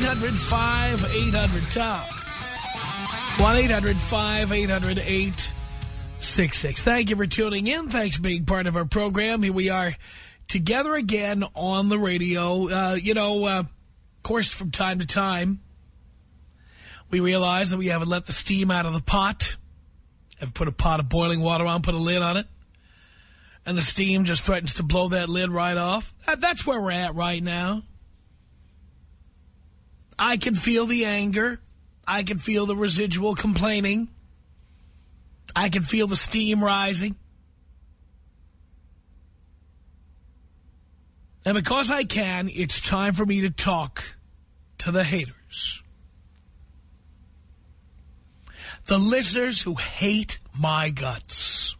1-800-5800-TOM. 1-800-5800-866. Thank you for tuning in. Thanks for being part of our program. Here we are together again on the radio. Uh, you know, uh, of course, from time to time, we realize that we haven't let the steam out of the pot. Have put a pot of boiling water on, put a lid on it. And the steam just threatens to blow that lid right off. That's where we're at right now. I can feel the anger. I can feel the residual complaining. I can feel the steam rising. And because I can, it's time for me to talk to the haters. The listeners who hate my guts.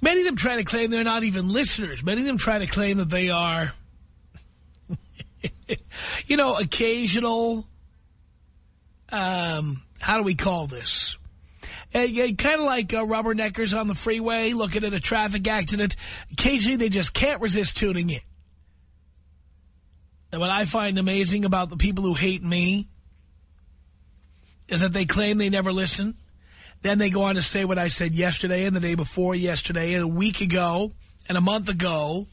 Many of them try to claim they're not even listeners. Many of them try to claim that they are, you know, occasional, um, how do we call this? Uh, kind of like uh, rubberneckers on the freeway looking at a traffic accident. Occasionally they just can't resist tuning in. And what I find amazing about the people who hate me is that they claim they never listen. Then they go on to say what I said yesterday and the day before yesterday and a week ago and a month ago.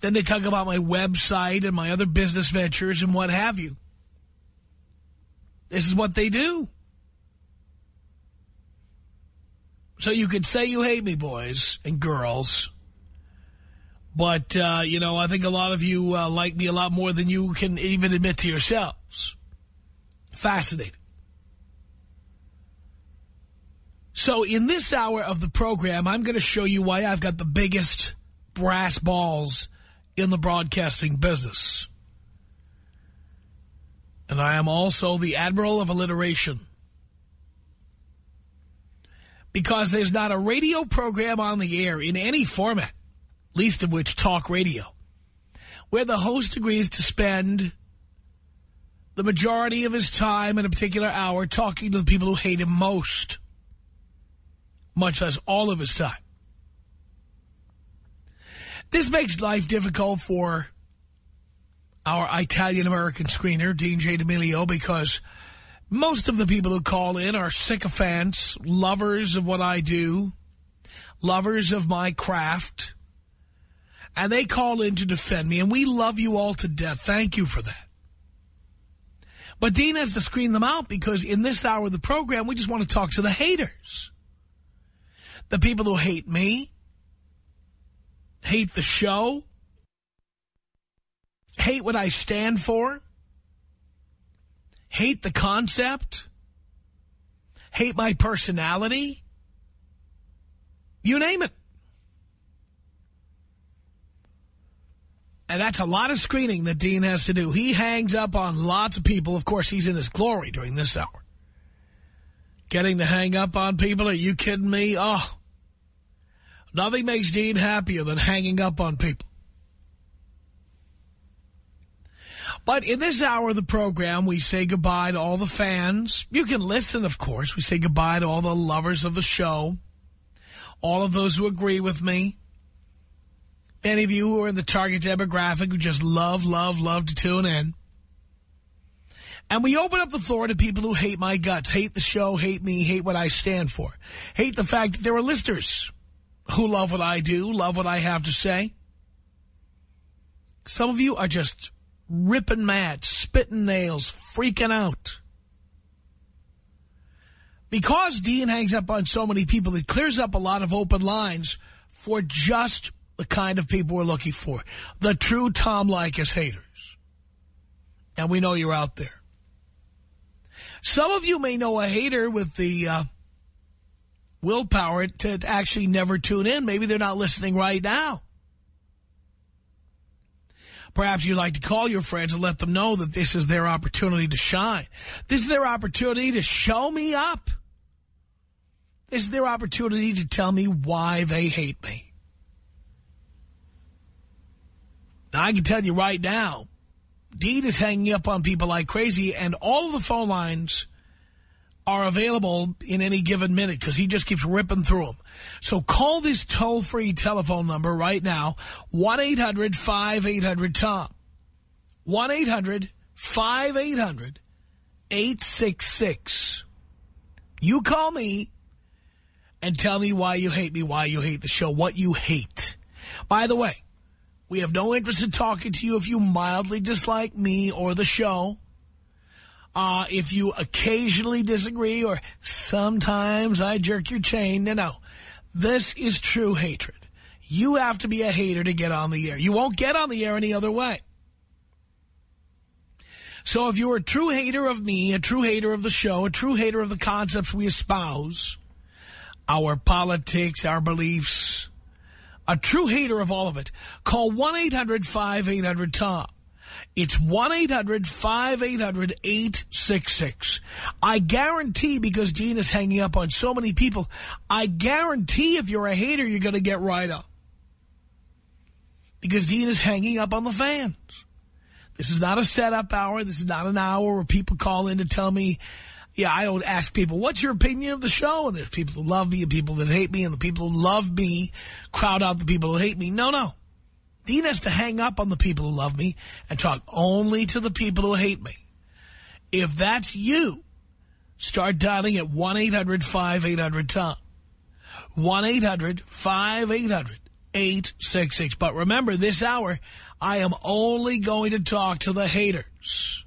Then they talk about my website and my other business ventures and what have you. This is what they do. So you could say you hate me, boys and girls. But, uh, you know, I think a lot of you uh, like me a lot more than you can even admit to yourselves. Fascinating. So in this hour of the program, I'm going to show you why I've got the biggest brass balls in the broadcasting business. And I am also the Admiral of Alliteration. Because there's not a radio program on the air in any format, least of which talk radio, where the host agrees to spend the majority of his time in a particular hour talking to the people who hate him most much less all of his time. This makes life difficult for our Italian-American screener, Dean J. D'Amelio, because most of the people who call in are sycophants, lovers of what I do, lovers of my craft, and they call in to defend me, and we love you all to death. Thank you for that. But Dean has to screen them out because in this hour of the program, we just want to talk to the haters. The people who hate me, hate the show, hate what I stand for, hate the concept, hate my personality, you name it. And that's a lot of screening that Dean has to do. He hangs up on lots of people. Of course, he's in his glory during this hour. Getting to hang up on people? Are you kidding me? Oh, nothing makes Dean happier than hanging up on people. But in this hour of the program, we say goodbye to all the fans. You can listen, of course. We say goodbye to all the lovers of the show, all of those who agree with me. Any of you who are in the target demographic who just love, love, love to tune in. And we open up the floor to people who hate my guts, hate the show, hate me, hate what I stand for. Hate the fact that there are listeners who love what I do, love what I have to say. Some of you are just ripping mad, spitting nails, freaking out. Because Dean hangs up on so many people, it clears up a lot of open lines for just the kind of people we're looking for. The true Tom Leykis haters. And we know you're out there. Some of you may know a hater with the uh, willpower to actually never tune in. Maybe they're not listening right now. Perhaps you'd like to call your friends and let them know that this is their opportunity to shine. This is their opportunity to show me up. This is their opportunity to tell me why they hate me. Now, I can tell you right now, Dean is hanging up on people like crazy, and all the phone lines are available in any given minute because he just keeps ripping through them. So call this toll-free telephone number right now, 1-800-5800-TOM. 1-800-5800-866. You call me and tell me why you hate me, why you hate the show, what you hate. By the way, we have no interest in talking to you if you mildly dislike me or the show. Uh, if you occasionally disagree or sometimes I jerk your chain. No, no. This is true hatred. You have to be a hater to get on the air. You won't get on the air any other way. So if you're a true hater of me, a true hater of the show, a true hater of the concepts we espouse, our politics, our beliefs, a true hater of all of it, call 1-800-5800-TOM. It's 1-800-5800-866. I guarantee, because Dean is hanging up on so many people, I guarantee if you're a hater, you're going to get right up. Because Dean is hanging up on the fans. This is not a setup hour. This is not an hour where people call in to tell me, yeah, I don't ask people, what's your opinion of the show? And there's people who love me and people that hate me, and the people who love me crowd out the people who hate me. No, no. Dean has to hang up on the people who love me and talk only to the people who hate me. If that's you, start dialing at 1-800-5800-TOM. 1-800-5800-866. But remember, this hour, I am only going to talk to the haters.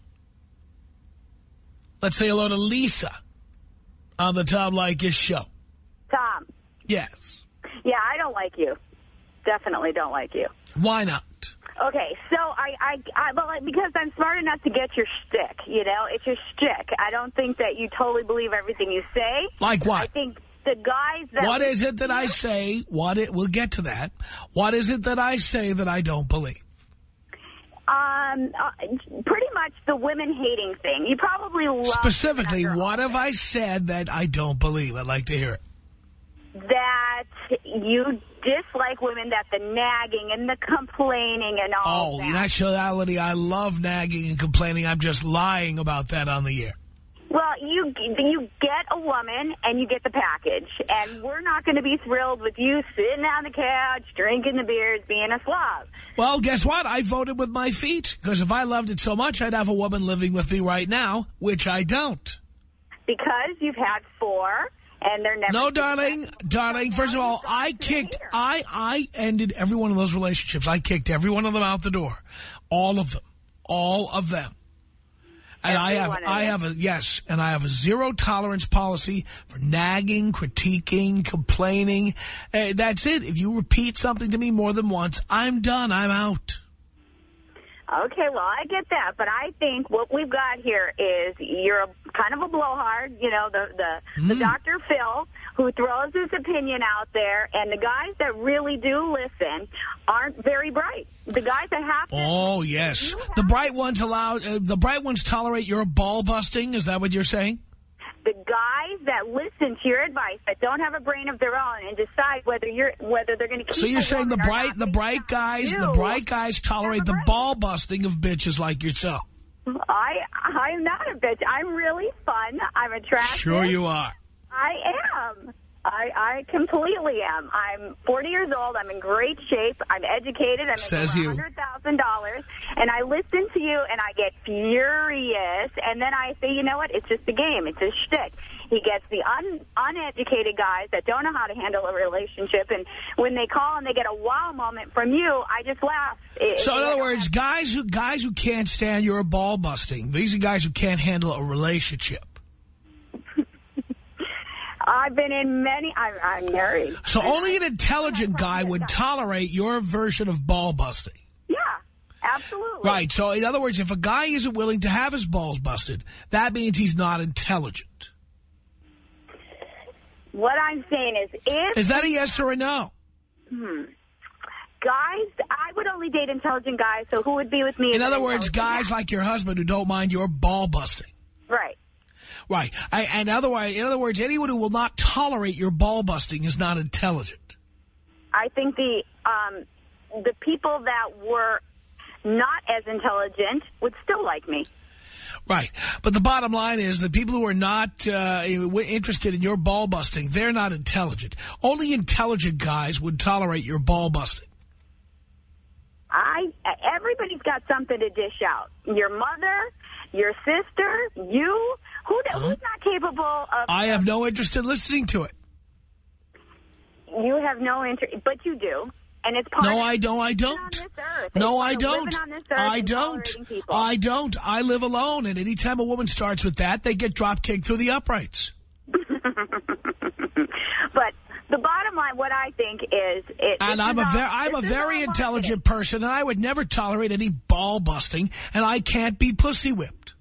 Let's say hello to Lisa on the Tom Leykis show. Tom. Yes. Yeah, I don't like you. Definitely don't like you. Why not? Okay, so I, I, I well, because I'm smart enough to get your shtick, you know? It's your shtick. I don't think that you totally believe everything you say. Like what? I think the guys that... What is it that I say? What it? We'll get to that. What is it that I say that I don't believe? Um, uh, pretty much the women hating thing. You probably love... Specifically, what have I said that I don't believe? I'd like to hear it. That you dislike women, that the nagging and the complaining and all Oh, that. in actuality, I love nagging and complaining. I'm just lying about that on the air. Well, you you get a woman and you get the package, and we're not going to be thrilled with you sitting on the couch, drinking the beers, being a slob. Well, guess what? I voted with my feet, because if I loved it so much, I'd have a woman living with me right now, which I don't. Because you've had four, and they're never... No, darling, darling, first of all, I kicked, I, I ended every one of those relationships. I kicked every one of them out the door. All of them. All of them. And I have, Every one of I have a, yes, and I have a zero tolerance policy for nagging, critiquing, complaining. Uh, that's it. If you repeat something to me more than once, I'm done. I'm out. Okay, well, I get that, but I think what we've got here is you're a, kind of a blowhard, you know, the the, the Mm. Dr. Phil who throws his opinion out there, and the guys that really do listen aren't very bright. The guys that have to... Oh, yes. The bright ones allow, uh, the bright ones tolerate your ball busting. Is that what you're saying? The guys that listen to your advice that don't have a brain of their own and decide whether you're whether they're going to keep. So you're saying the bright, the bright guys, you. the bright guys tolerate the ball busting of bitches like yourself. I I'm not a bitch. I'm really fun. I'm attractive. Sure you are. I am. I, I completely am. I'm 40 years old. I'm in great shape. I'm educated. I'm Says you. $100,000 $1,000, and I listen to you, and I get furious, and then I say, you know what, it's just a game, it's a shtick. He gets the un uneducated guys that don't know how to handle a relationship, and when they call and they get a wow moment from you, I just laugh. It, So in other words, guys who guys who can't stand your ball busting, these are guys who can't handle a relationship. I've been in many, I, I'm married. So only an intelligent guy would tolerate your version of ball busting. Yeah, absolutely. Right. So in other words, if a guy isn't willing to have his balls busted, that means he's not intelligent. What I'm saying is, if Is that a yes or a no? Hmm. Guys, I would only date intelligent guys, so who would be with me? In other words, guys like your husband who don't mind your ball busting. Right. Right. I, and otherwise, in other words, anyone who will not tolerate your ball busting is not intelligent. I think the um, the people that were not as intelligent would still like me. Right. But the bottom line is the people who are not uh, interested in your ball busting, they're not intelligent. Only intelligent guys would tolerate your ball busting. I everybody's got something to dish out. Your mother, your sister, you. Who who's not capable of? I have no interest in listening to it. you have no interest, but you do, and it's part. No, I don't. I don't. On this earth. No, I don't. living On this earth I don't. I don't. I live alone, and anytime a woman starts with that, they get drop kicked through the uprights. But the bottom line, what I think is, it, And I'm a very, I'm a very intelligent person, and I would never tolerate any ball busting, and I can't be pussy whipped.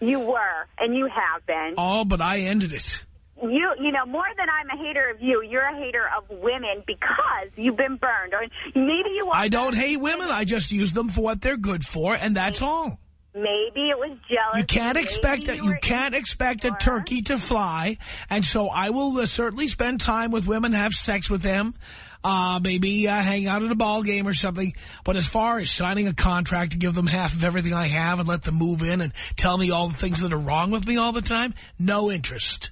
You were, and you have been. Oh, but I ended it. You, you know, more than I'm a hater of you, you're a hater of women because you've been burned, or maybe you. I don't hate women. I just use them for what they're good for, and that's all. Maybe it was jealous. You can't Maybe expect that. You were can't expect a turkey to fly, and so I will uh, certainly spend time with women, have sex with them, uh, maybe uh, hang out at a ball game or something. But as far as signing a contract to give them half of everything I have and let them move in and tell me all the things that are wrong with me all the time, no interest.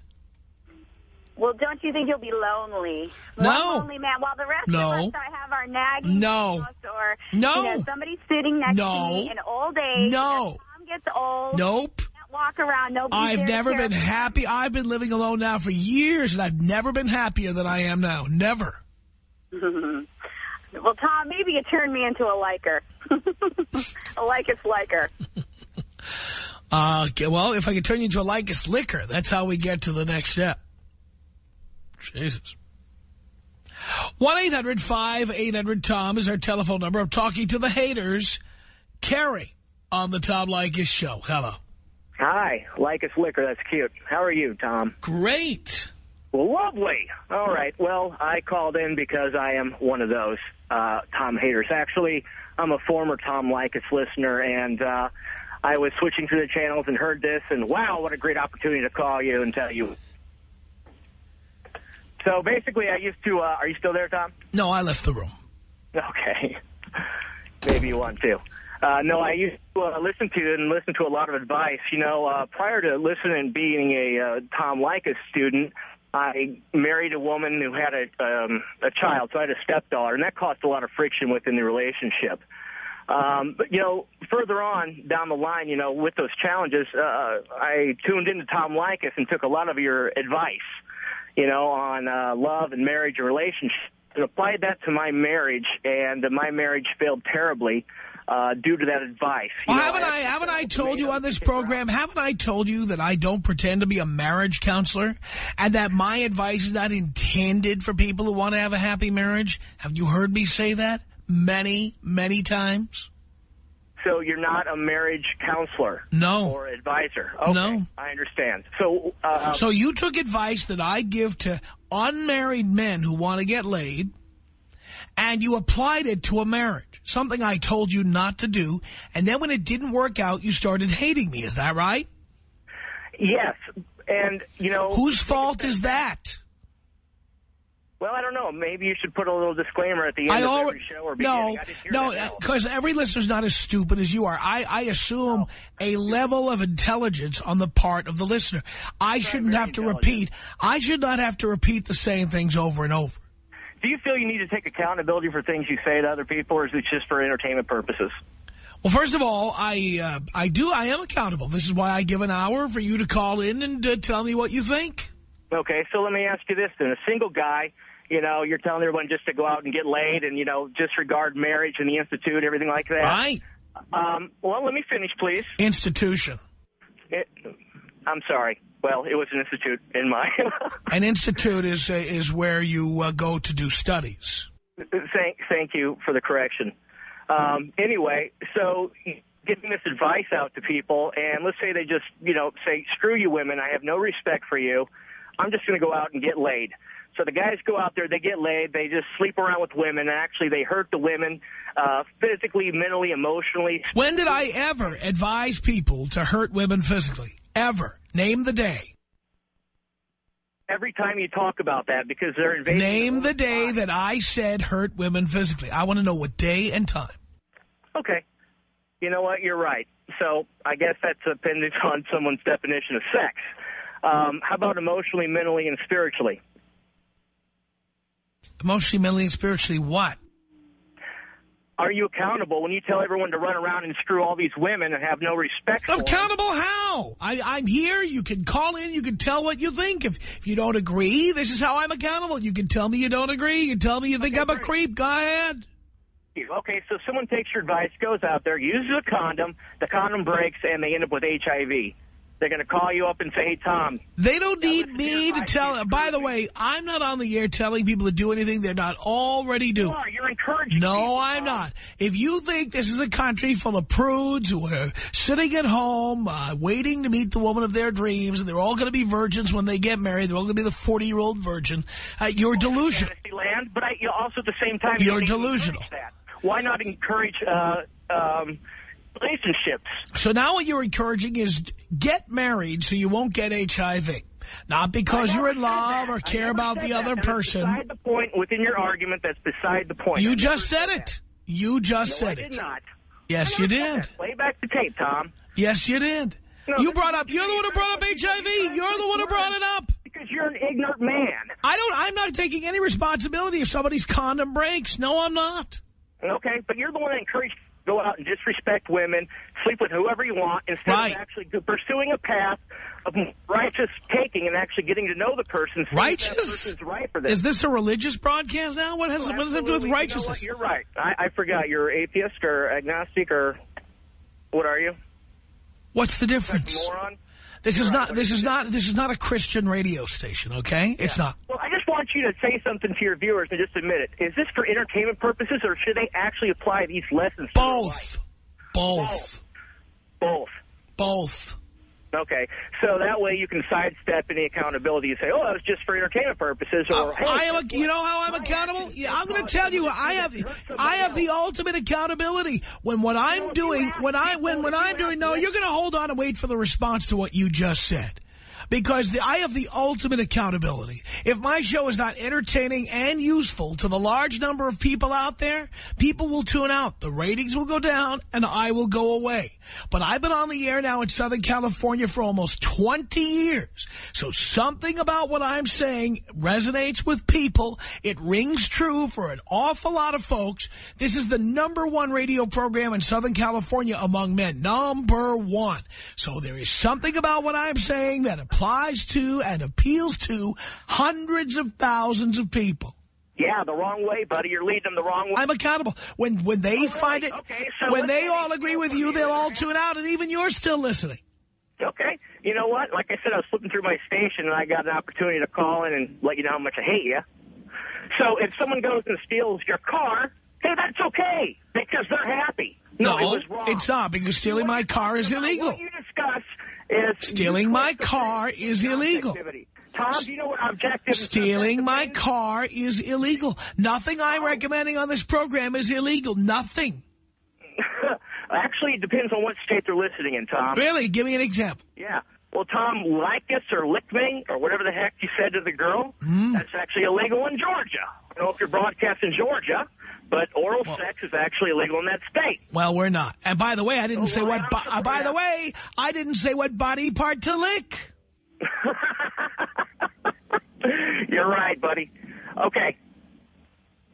Well, don't you think you'll be lonely? No. Lonely man. While the rest No. of us I have our nagging No. or No. you know, somebody sitting next No. to me in old age. No. Mom gets old. Nope. Can't walk around. Nobody I've never been happy. I've been living alone now for years, and I've never been happier than I am now. Never. Well, Tom, maybe you turned me into a liker. a likest liker. Uh, well, if I could turn you into a Leykis liquor, that's how we get to the next step. Jesus. 1-800-5800-TOM is our telephone number. I'm talking to the haters. Carrie on the Tom Leykis show. Hello. Hi, Leykis Liquor. That's cute. How are you, Tom? Great. Well, lovely. All right. Well, I called in because I am one of those uh, Tom haters. Actually, I'm a former Tom Leykis listener, and uh, I was switching through the channels and heard this, and wow, what a great opportunity to call you and tell you. So basically, I used to. Uh, are you still there, Tom? No, I left the room. Okay. Maybe you want to. Uh, no, I used to uh, listen to and listen to a lot of advice. You know, uh, prior to listening and being a uh, Tom Leykis student, I married a woman who had a um, a child, so I had a stepdaughter, and that caused a lot of friction within the relationship. Um, but you know, further on down the line, you know, with those challenges, uh, I tuned into Tom Leykis and took a lot of your advice, you know, on uh, love and marriage and relationships, and applied that to my marriage, and my marriage failed terribly uh, due to that advice. Well, know, haven't I, haven't I told you on this program, haven't I told you that I don't pretend to be a marriage counselor and that my advice is not intended for people who want to have a happy marriage? Have you heard me say that many, many times? So you're not a marriage counselor No. or advisor. Okay, No. I understand. So, uh, So you took advice that I give to unmarried men who want to get laid and you applied it to a marriage, something I told you not to do. And then when it didn't work out, you started hating me. Is that right? yes, and you know Whose fault is that? Well, I don't know. Maybe you should put a little disclaimer at the end I of every show or no, beginning. Didn't no, because uh, every listener's not as stupid as you are. I, I assume a level of intelligence on the part of the listener. I shouldn't have to repeat. I should not have to repeat the same things over and over. Do you feel you need to take accountability for things you say to other people, or is it just for entertainment purposes? Well, first of all, I uh, I do I am accountable. This is why I give an hour for you to call in and uh, tell me what you think. Okay, so let me ask you this then. A single guy, you know, you're telling everyone just to go out and get laid and, you know, disregard marriage and the institute, everything like that. Right. Um, well, let me finish, please. Institution. It, I'm sorry. Well, it was an institute in my... An institute is uh, is where you uh, go to do studies. thank, thank you for the correction. Um, anyway, so getting this advice out to people, and let's say they just, you know, say, screw you women, I have no respect for you. I'm just going to go out and get laid. So the guys go out there, they get laid, they just sleep around with women, and actually they hurt the women uh, physically, mentally, emotionally. When did I ever advise people to hurt women physically? Ever. Name the day. Every time you talk about that, because they're invading... Name the day that I said hurt women physically. I want to know what day and time. Okay. You know what? You're right. So I guess that's dependent on someone's definition of sex. Um, how about emotionally, mentally, and spiritually? Emotionally, mentally, and spiritually what? Are you accountable when you tell everyone to run around and screw all these women and have no respect for them? Accountable how? I, I'm here. You can call in. You can tell what you think. If, if you don't agree, this is how I'm accountable. You can tell me you don't agree. You can tell me you think Okay, I'm a creep. Go ahead. Okay, so someone takes your advice, goes out there, uses a condom, the condom breaks, and they end up with HIV. They're going to call you up and say, hey, Tom, They don't need listen to your me to tell. By the way, I'm not on the air telling people to do anything they're not already doing. you are. You're encouraging No, people, I'm not. If you think this is a country full of prudes who are sitting at home uh, waiting to meet the woman of their dreams and they're all going to be virgins when they get married, they're all going to be the 40-year-old virgin, uh, you're delusional. Land, but I, you also at the same time... you You're don't need to delusional. Why not encourage uh, um, relationships? So now what you're encouraging is get married so you won't get HIV. Not because you're in love that. or care about the that. other person. beside the point within your argument. That's beside the point. You never just said that. it. You just No, said I it. did not. Yes, you did. Play back the tape, Tom. Yes, you did. No, you brought up, you're the one who brought up HIV. You're the one who brought it up. Because you're an ignorant man. I don't, I'm not taking any responsibility if somebody's condom breaks. No, I'm not. Okay, but you're the one that encouraged go out and disrespect women, sleep with whoever you want, instead Right. of actually pursuing a path of righteous taking and actually getting to know the person. seeing if That Righteous? person's right for this. Is this a religious broadcast now? What has, oh, what does it have to do with Absolutely. You know righteousness? You're right. I, I forgot. You're atheist or agnostic or what are you? What's the difference? Moron? This is You're not, right. this is not, this is not a Christian radio station, okay? It's not. Well, I just want you to say something to your viewers and just admit it. Is this for entertainment purposes or should they actually apply these lessons to? Both. Both. Both. Both. Okay, so that way you can sidestep any accountability and say, "Oh, that was just for entertainment purposes." Or, Uh, hey, I am, a, you know how I'm accountable? Yeah, I'm going to tell you, I have, I have the ultimate accountability. When what I'm doing, when I, when, when I'm doing, no, you're going to hold on and wait for the response to what you just said. Because the, I have the ultimate accountability. If my show is not entertaining and useful to the large number of people out there, people will tune out. The ratings will go down and I will go away. But I've been on the air now in Southern California for almost 20 years. So something about what I'm saying resonates with people. It rings true for an awful lot of folks. This is the number one radio program in Southern California among men. Number one. So there is something about what I'm saying that applies to and appeals to hundreds of thousands of people. Yeah, the wrong way, buddy. You're leading them the wrong way. I'm accountable. When when they oh, find it, Okay, so when they all agree with you, they'll all tune out, and even you're still listening. Okay, you know what? Like I said, I was flipping through my station and I got an opportunity to call in and let you know how much I hate you. So if someone goes and steals your car, hey, that's okay because they're happy. No, it was wrong. it's not because stealing my car is illegal. What you discuss is Stealing my car is illegal. Tom, do you know what objective? Stealing my means? car is illegal. Nothing I'm recommending on this program is illegal. Nothing. Actually, it depends on what state they're listening in, Tom. Really? Give me an example. Yeah. Well, Tom, Leykis or Lickming or whatever the heck you said to the girl, Hmm. that's actually illegal in Georgia. I don't know if you're broadcasting Georgia, but oral sex is actually illegal in that state. Well, we're not. And by the way, I didn't Oh, say well, what. Uh, by the way, I didn't say what body part to lick. You're right, buddy. Okay.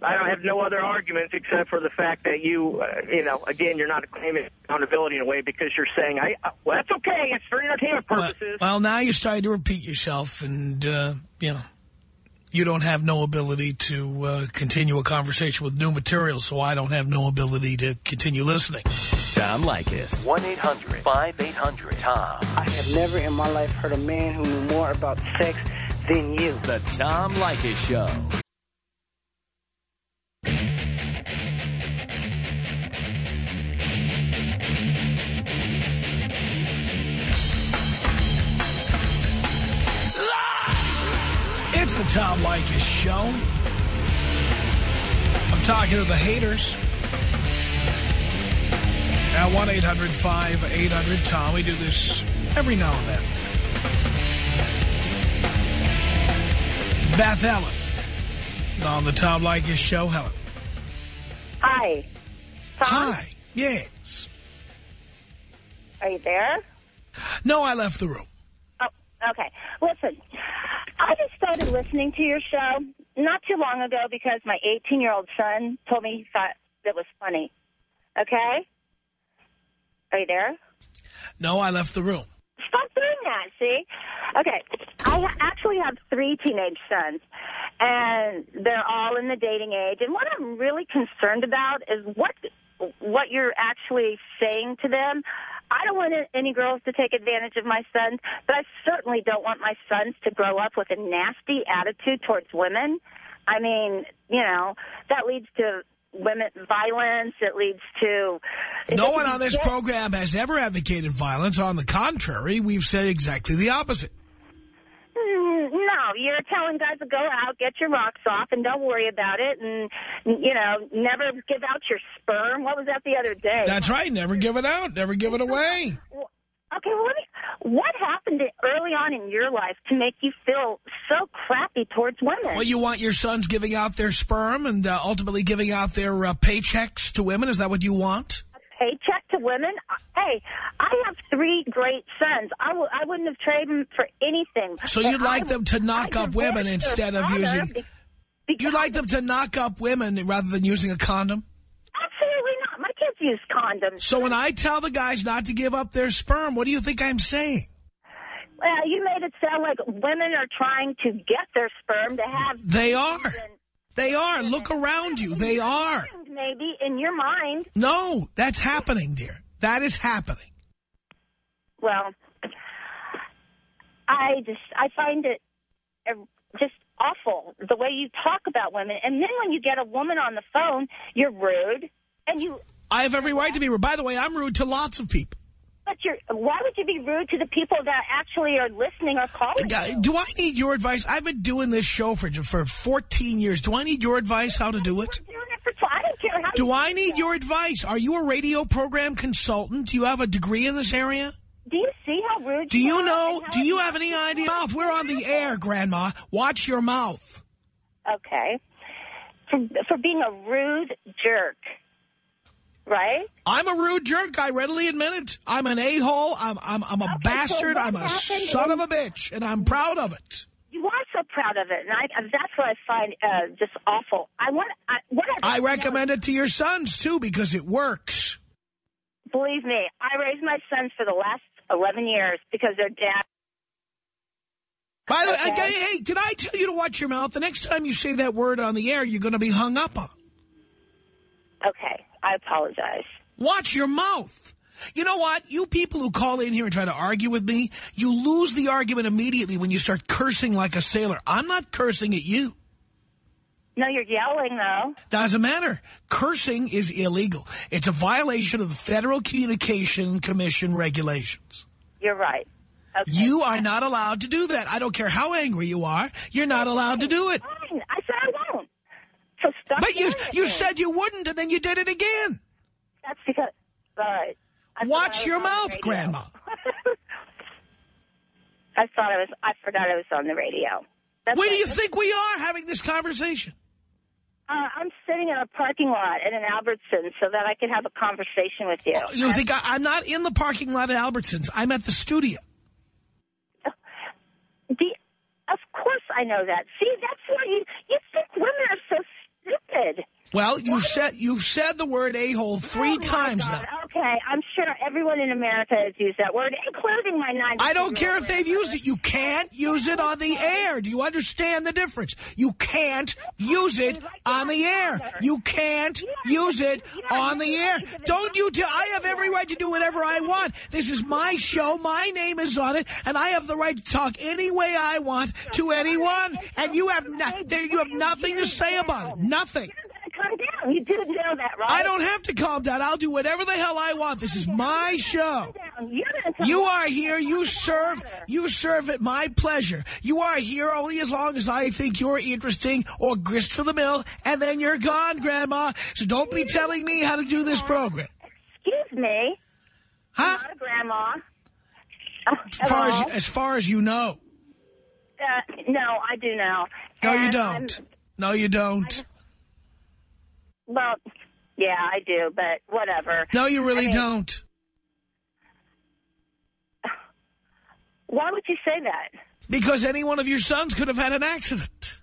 I don't have no other arguments except for the fact that you, uh, you know, again, you're not claiming accountability in a way because you're saying, I, uh, well, that's okay. It's for entertainment purposes. Well, well now you're starting to repeat yourself, and, uh, you know, you don't have no ability to uh, continue a conversation with new material, so I don't have no ability to continue listening. Tom Leykis. 1-800-5800-TOM. I have never in my life heard a man who knew more about sex than you. The Tom Leykis Show. It's the Tom Leykis Show. I'm talking to the haters. At 1-800-5800-TOM. We do this every now and then. Beth Ellen on the Tom Leykis Show. Helen. Hi. Tom, Hi. Yes. are you there? No, I left the room. Oh, okay. Listen, I just started listening to your show not too long ago because my 18-year-old son told me he thought it was funny. Okay? Are you there? No, I left the room. Stop doing that, see? Okay, I actually have three teenage sons, and they're all in the dating age. And what I'm really concerned about is what what you're actually saying to them. I don't want any girls to take advantage of my sons, but I certainly don't want my sons to grow up with a nasty attitude towards women. I mean, you know, that leads to women violence. It leads to... No one on this program has ever advocated violence. On the contrary, we've said exactly the opposite. Mm, No, you're telling guys to go out, get your rocks off, and don't worry about it, and, you know, never give out your sperm. What was that the other day? That's right. Never give it out. Never give it away. Okay, well, let me, what happened early on in your life to make you feel so crappy towards women? Well, you want your sons giving out their sperm and uh, ultimately giving out their uh, paychecks to women? Is that what you want? Paycheck to women? Uh, hey, I have three great sons. I w I wouldn't have traded them for anything. So you'd like I- them to knock I up women instead of using... You'd like them to knock up women rather than using a condom? Absolutely not. My kids use condoms. So when I tell the guys not to give up their sperm, what do you think I'm saying? Well, you made it sound like women are trying to get their sperm to have... They are. and- They are. Look around you. They are. Maybe in your mind. No, that's happening, dear. That is happening. Well, I just I find it uh, just awful the way you talk about women, and then when you get a woman on the phone, you're rude, and you. I have every right to be rude. By the way, I'm rude to lots of people. But you're. Why would you be rude to the people that actually are listening or calling? You? Do I need your advice? I've been doing this show for for 14 years. Do I need your advice how to do it? Doing it for. tw- I don't care how. Do I need your advice? Are you a radio program consultant? Do you have a degree in this area? Do you see how rude? Do you are know? Do you have any idea? Mouth, we're on the air, Grandma. Watch your mouth. Okay. For for being a rude jerk, right? I'm a rude jerk. I readily admit it. I'm an a-hole. I'm, I'm, I'm a so bastard. what I'm a son of a bitch, and I'm proud of it. You are so proud of it, and I, that's what I find uh, just awful. I want. I, what I know recommend it to your sons, too, because it works. Believe me, I raised my sons for the last 11 years because their dad. By the way, Okay. hey, hey, did I tell you to watch your mouth? The next time you say that word on the air, you're going to be hung up on. Okay, I apologize. Watch your mouth. You know what? You people who call in here and try to argue with me, you lose the argument immediately when you start cursing like a sailor. I'm not cursing at you. No, you're yelling though. Doesn't matter. Cursing is illegal. It's a violation of the Federal Communication Commission regulations. You're right. Okay. You are not allowed to do that. I don't care how angry you are. You're not allowed to do it. Fine. I said I. So stop. But you, you said you wouldn't, and then you did it again. that's because. All right. I Watch your was on the mouth. Grandma. I thought I was. I forgot I was on the radio. That's Where do you think we are having this conversation? Uh, I'm sitting in a parking lot at an Albertsons so that I can have a conversation with you. You think I, I'm not in the parking lot at Albertsons. I'm at the studio. The, of course I know that. See, that's why you, you think women are so stupid. Well, you've said you've said the word a-hole three Oh, times God. now. Okay, I'm sure everyone in America has used that word, including my 90 I don't care if they've used it. You can't use it on the air. Do you understand the difference? You can't use it on the air. You can't use it on the air. Don't you I have every right to do whatever I want. This is my show. My name is on it, and I have the right to talk any way I want to anyone. And you have no, you have nothing to say about it. Nothing. Down. You do know that, right? I don't have to calm down. I'll do whatever the hell I want. This is my show. You're gonna tell You are here. You serve. You serve at my pleasure. You are here only as long as I think you're interesting or grist for the mill, and then you're gone, Grandma. So don't be telling me how to do this program. Excuse me. Huh? Not a grandma. Uh, As far as, as far as you know. Uh, no, I do know. No, you don't. I'm- No, you don't. Well, yeah, I do, but whatever. No, you really I mean- don't. Why would you say that? Because any one of your sons could have had an accident.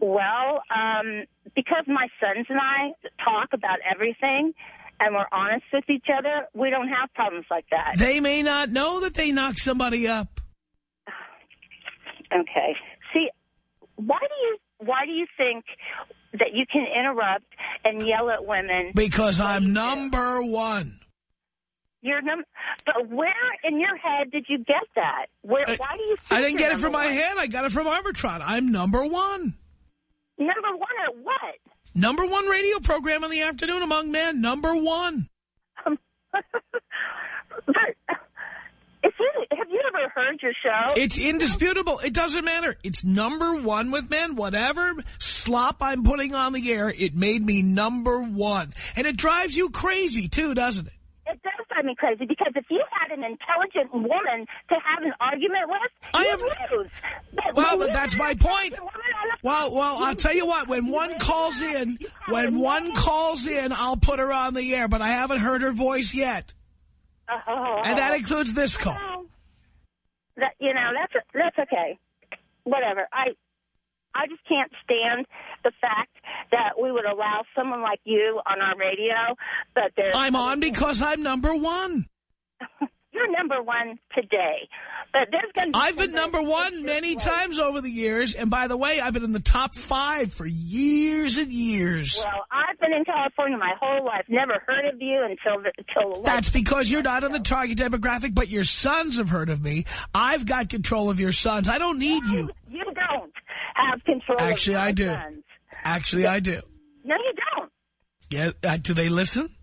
Well, um, because my sons and I talk about everything and we're honest with each other, we don't have problems like that. They may not know that they knocked somebody up. Okay. See, why do you why do you think that you can interrupt and yell at women? Because I'm number one. You're num but where in your head did you get that? Where I- why do you think I didn't get it from my one? head. I got it from Arbitron. I'm number one. Number one at what? Number one radio program in the afternoon among men. Number one. Um, but have you ever heard your show? It's indisputable. It doesn't matter. It's number one with men. Whatever slop I'm putting on the air, it made me number one. And it drives you crazy, too, doesn't it? It does drive me crazy because if you had an intelligent woman to have an argument with, I have- lose. But Well, that's my point. intelligent woman on the Well, well, I'll tell you what. When one calls in, when one calls in, I'll put her on the air. But I haven't heard her voice yet. Oh, And that includes this call. Well, that you know that's that's okay. Whatever. I I just can't stand the fact that we would allow someone like you on our radio, but there's I'm on because I'm number one. You're number one today. But there's going to be I've been number one many way. times over the years. And by the way, I've been in the top five for years and years. Well, I've been in California my whole life. Never heard of you until the, until the That's because you're not in the target demographic, but your sons have heard of me. I've got control of your sons. I don't need you. You don't have control. Actually, I do. Sons. Actually, I do. No, you don't. Yeah, uh, do they listen?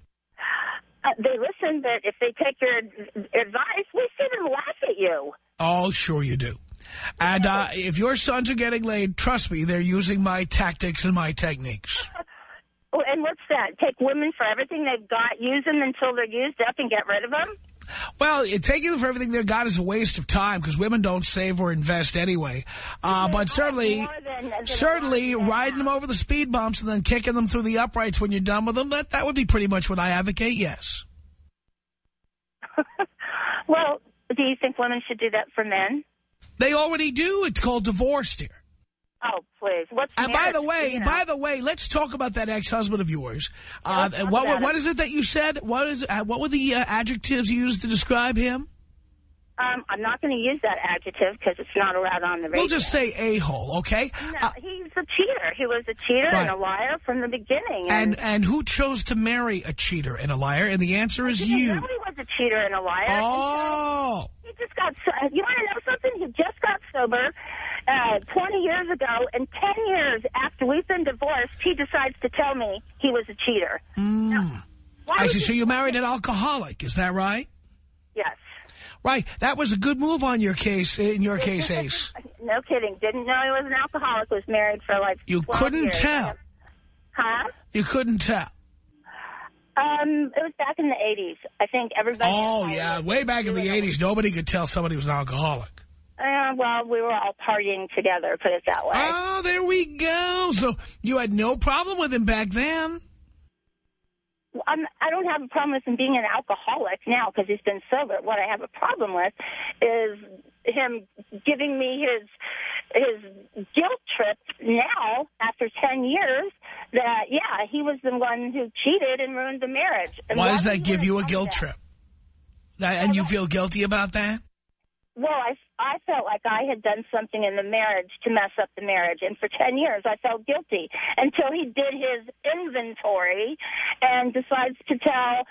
Uh, they listen, but if they take your advice, we sit and laugh at you. Oh, sure you do. And uh, if your sons are getting laid, trust me, they're using my tactics and my techniques. And what's that? Take women for everything they've got, use them until they're used up, and get rid of them? Well, taking them for everything they've got is a waste of time because women don't save or invest anyway. Uh, but certainly, than- than certainly riding them over the speed bumps and then kicking them through the uprights when you're done with them, that, that would be pretty much what I advocate, yes. Well, do you think women should do that for men? They already do. It's called divorce, dear. Oh, please. What's And by the way, you know? by the way, let's talk about that ex-husband of yours. Uh, what, what it. is it that you said? What is uh, what were the uh, adjectives you used to describe him? Um, I'm not going to use that adjective because it's not allowed on the radio. We'll just say a-hole, okay? No, Uh, he's a cheater. He was a cheater Right. and a liar from the beginning. and and who chose to marry a cheater and a liar? And the answer is you. he was a cheater and a liar. Oh, He just got. So, you want to know something? He just got sober uh, 20 years ago, and 10 years after we've been divorced, he decides to tell me he was a cheater. Now, I see. you- So you married an alcoholic, is that right? Yes. Right. That was a good move on your case, in your case, Ace. No kidding. Didn't know he was an alcoholic. Was married for like. You couldn't years. tell. Huh? You couldn't tell. Um, it was back in the 80s. I think everybody. Oh, yeah. Way back in the 80s, nobody could tell somebody was an alcoholic. Uh, well, we were all partying together. Put it that way. Oh, there we go. So you had no problem with him back then? I'm, I don't have a problem with him being an alcoholic now because he's been sober. What I have a problem with is him giving me his his guilt trip now after ten years that, yeah, he was the one who cheated and ruined the marriage. And Why does that give you a guilt back. trip? That- And you feel guilty about that? Well, I, I felt like I had done something in the marriage to mess up the marriage. And for 10 years, I felt guilty until he did his inventory and decides to tell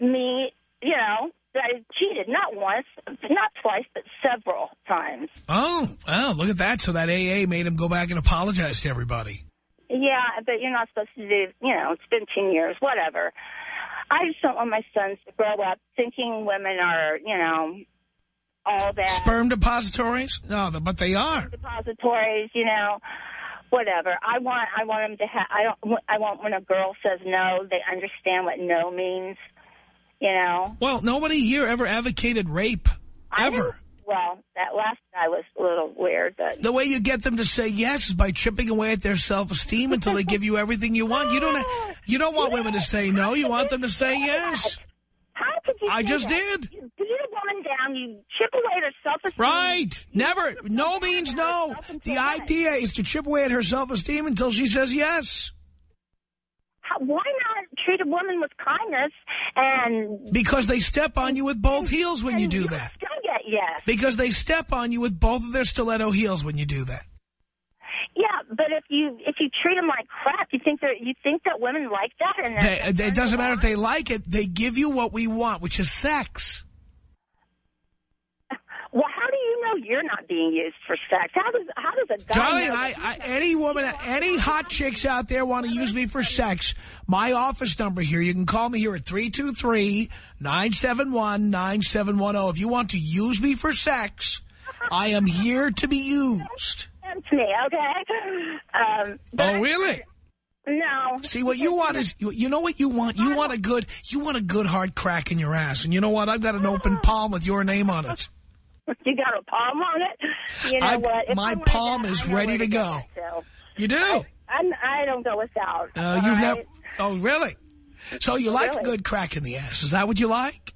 me, you know, that I cheated. Not once, not twice, but several times. Oh, oh, look at that. So that AA made him go back and apologize to everybody. Yeah, but you're not supposed to do, you know, it's been 10 years, whatever. I just don't want my sons to grow up thinking women are, you know, all that. Sperm depositories? No, but they are. depositories, you know, whatever. I want I want them to have. I don't. I want when a girl says no, they understand what no means. You know. Well, nobody here ever advocated rape. Ever. Well, that last guy was a little weird, but The way you get them to say yes is by chipping away at their self-esteem until they give you everything you want. You don't. You don't want women to say no. You want them to say yes. how could you? I just that? did. You beat a woman down. You chip away at her self-esteem. Right. Never. No means no. The idea is to chip away at her self-esteem until she says yes. How, why not treat a woman with kindness and? Because they step on you with both heels when you do you that. Still get yes. Because they step on you with both of their stiletto heels when you do that. Yeah, but if you if you treat them like crap, you think that you think that women like that, and They, it doesn't matter if they like it. They give you what we want, which is sex. Well, how do you know you're not being used for sex? How does how does a guy Darling, I, I, any woman, any hot chicks out there want to use me for sex, my office number here, you can call me here at 323-971-9710. If you want to use me for sex, I am here to be used. That's me, okay? Um, Oh, really? No. See, what you want is, you, you know what you want? You want a good, you want a good hard crack in your ass. And you know what? I've got an open palm with your name on it. You got a palm on it? You know I- what? If my I'm like palm that, is ready to get go. it. You do? I'm, I don't go without. Uh, all you've right? never, oh, really? So you like a good crack in the ass. Is that what you like?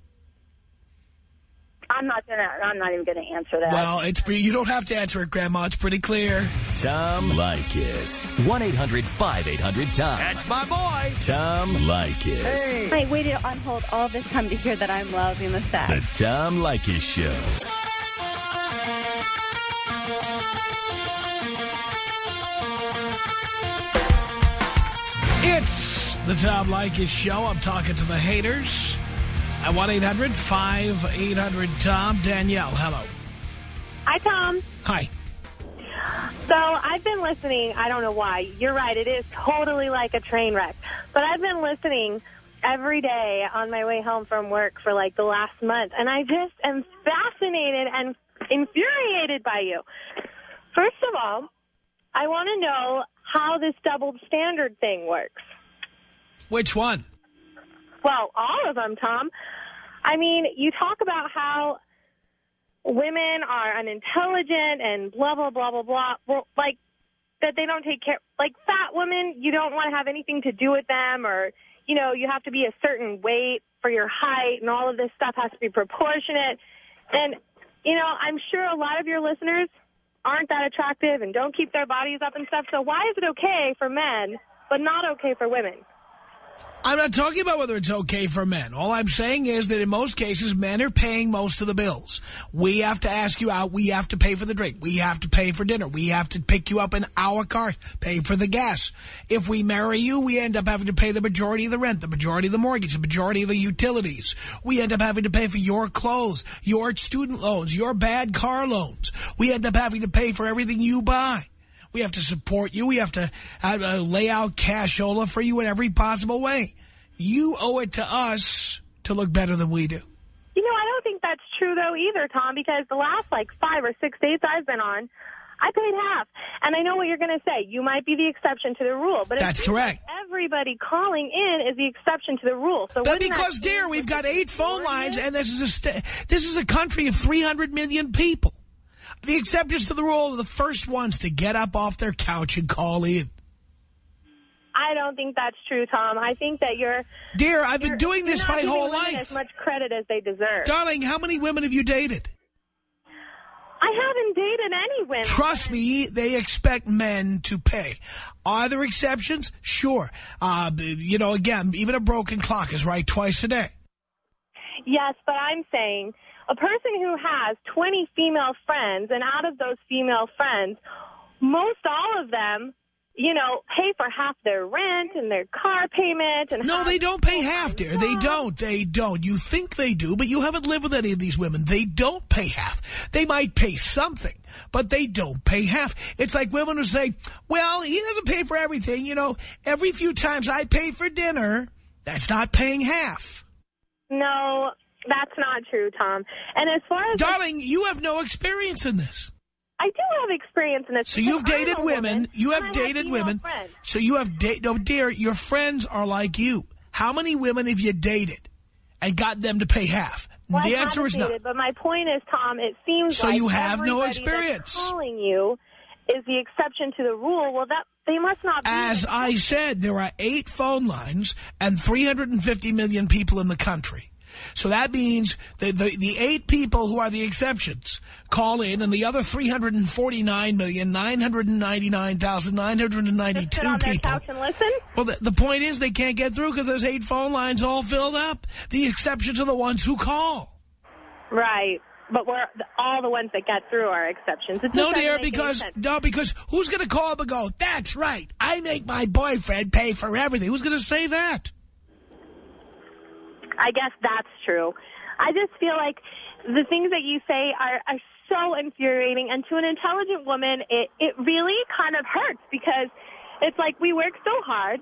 I'm not gonna. I'm not even gonna answer that. Well, it's pre- you don't have to answer it, Grandma. It's pretty clear. Tom Leykis. 1-800-5800-TOM. That's my boy. Tom Leykis. I waited on hold all this time to hear that I'm lousy in the The. Tom Leykis Show. It's the Tom Leykis Show. I'm talking to the haters. At 1-800-5800-TOM. Danielle, hello. Hi, Tom. Hi. So I've been listening. I don't know why. You're right. It is totally like a train wreck. But I've been listening every day on my way home from work for like the last month. And I just am fascinated and infuriated by you. First of all, I want to know how this double standard thing works. Which one? Well, all of them, Tom. I mean, you talk about how women are unintelligent and blah, blah, blah, blah, blah. Well, like, that they don't take care. Like, fat women, you don't want to have anything to do with them or, you know, you have to be a certain weight for your height and all of this stuff has to be proportionate. And, you know, I'm sure a lot of your listeners aren't that attractive and don't keep their bodies up and stuff. So why is it okay for men but not okay for women? I'm not talking about whether it's okay for men. All I'm saying is that in most cases, men are paying most of the bills. We have to ask you out. We have to pay for the drink. We have to pay for dinner. We have to pick you up in our car, pay for the gas. If we marry you, we end up having to pay the majority of the rent, the majority of the mortgage, the majority of the utilities. We end up having to pay for your clothes, your student loans, your bad car loans. We end up having to pay for everything you buy. We have to support you. We have to uh, uh, lay out cashola for you in every possible way. You owe it to us to look better than we do. You know, I don't think that's true, though, either, Tom, because the last, like, five or six dates I've been on, I paid half. And I know what you're going to say. You might be the exception to the rule. But That's correct. everybody calling in is the exception to the rule. So But because, dear, we've got eight phone lines, and this is a this is a country of 300 million people. The exceptions to the rule are the first ones to get up off their couch and call in. I don't think that's true, Tom. I think that you're... Dear, I've been doing this my whole life. as much credit as they deserve. Darling, how many women have you dated? I haven't dated any women. Trust me, they expect men to pay. Are there exceptions? Sure. Uh, you know, again, even a broken clock is right twice a day. Yes, but I'm saying a person who has 20 female friends, and out of those female friends, most all of them, you know, pay for half their rent and their car payment. and No, they don't pay half, dear. They don't. They don't. You think they do, but you haven't lived with any of these women. They don't pay half. They might pay something, but they don't pay half. It's like women who say, well, he doesn't pay for everything. You know, every few times I pay for dinner, that's not paying half. No, that's not true, Tom. And as far as Darling, you have no experience in this. I do have experience in this. So you've dated women. You have dated female women. friends. So you have dated. No, dear, your friends are like you. How many women have you dated and got them to pay half? Well, the I answer haven't no. But my point is, Tom, it seems So like you have no experience. calling you is the exception to the rule. Well, that they must not. As I said, there are eight phone lines and 350 million people in the country. So that means that the, the eight people who are the exceptions call in and the other 349,999,992 Just sit on their people. couch and listen. Well, the, the point is they can't get through because there's eight phone lines all filled up. The exceptions are the ones who call. Right. But we're all the ones that get through are exceptions. It just No, dear, because no, because who's going to call up and go, that's right, I make my boyfriend pay for everything. Who's going to say that? I guess that's true. I just feel like the things that you say are, are so infuriating, and to an intelligent woman, it, it really kind of hurts because it's like we work so hard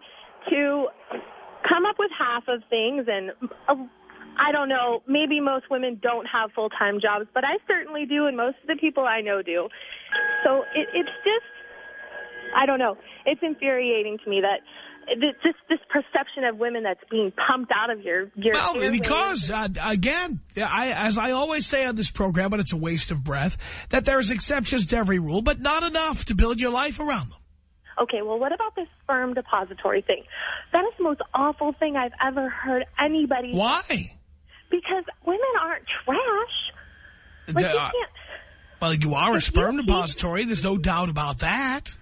to come up with half of things, and uh, I don't know, maybe most women don't have full-time jobs, but I certainly do, and most of the people I know do. So it, it's just, I don't know, it's infuriating to me that th- just this perception of women that's being pumped out of your your Well, because, uh, again, I, as I always say on this program, but it's a waste of breath, that there's exceptions to every rule, but not enough to build your life around them. okay, well, what about this sperm depository thing? That is the most awful thing I've ever heard anybody. Why? Because women aren't trash. Like, you Uh, can't. well, you are a you sperm depository. There's no doubt about that.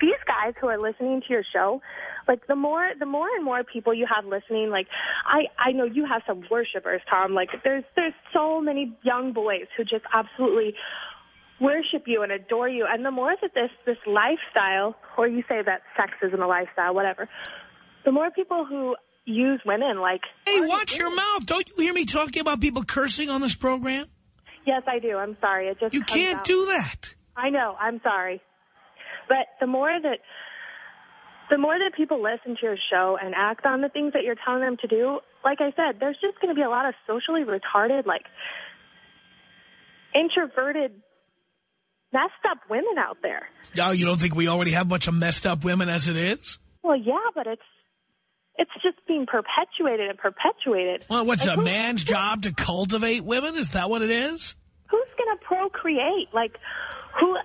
these guys who are listening to your show, like the more the more and more people you have listening, like I I know you have some worshipers, Tom. Like there's there's so many young boys who just absolutely worship you and adore you. And the more that this this lifestyle, or you say that sex isn't a lifestyle, whatever, the more people who use women like Hey, watch your mouth. Don't you hear me talking about people cursing on this program? Yes, I do. I'm sorry. It just You can't out. do that. I know. I'm sorry. But the more that the more that people listen to your show and act on the things that you're telling them to do, like I said, there's just going to be a lot of socially retarded, like introverted, messed up women out there. Oh, you don't think we already have a bunch of messed up women as it is? Well, yeah, but it's it's just being perpetuated and perpetuated. Well, what's Like, a man's job to cultivate women? Is that what it is? Who's going to procreate? Like, who?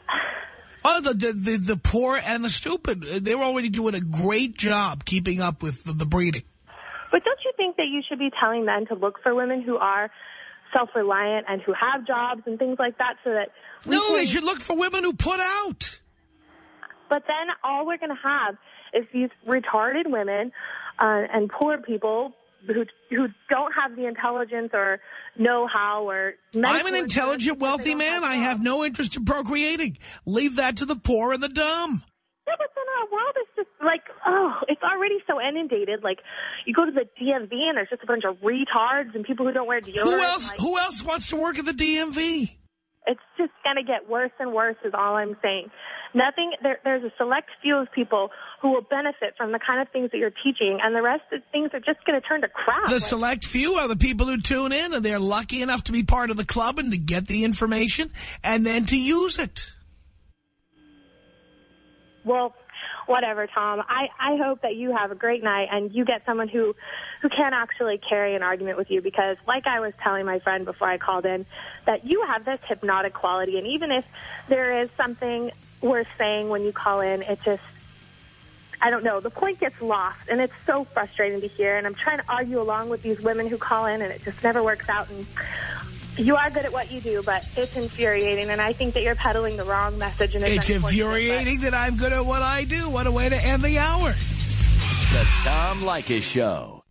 Oh, the, the the the poor and the stupid. They're already doing a great job keeping up with the, the breeding. But don't you think that you should be telling men to look for women who are self-reliant and who have jobs and things like that so that No, can, they should look for women who put out. But then all we're going to have is these retarded women uh, and poor people who who don't have the intelligence or know-how or I'm an intelligent, wealthy man. I have no interest in procreating. Leave that to the poor and the dumb. Yeah, but then our world is just like, oh, it's already so inundated. Like, you go to the DMV and there's just a bunch of retards and people who don't wear deodorant. Who else? Like, Who else wants to work at the DMV? It's just going to get worse and worse is all I'm saying. Nothing, there, there's a select few of people who will benefit from the kind of things that you're teaching, and the rest of things are just going to turn to crap. The select few are the people who tune in, and they're lucky enough to be part of the club and to get the information and then to use it. well, whatever, Tom. I, I hope that you have a great night and you get someone who, who can actually carry an argument with you because, like I was telling my friend before I called in, that you have this hypnotic quality, and even if there is something worth saying when you call in, it just I don't know. The point gets lost, and it's so frustrating to hear. And I'm trying to argue along with these women who call in, and it just never works out. And You are good at what you do, but it's infuriating, and I think that you're peddling the wrong message. And It's infuriating that I'm good at what I do. What a way to end the hour. The Tom Leykis Show.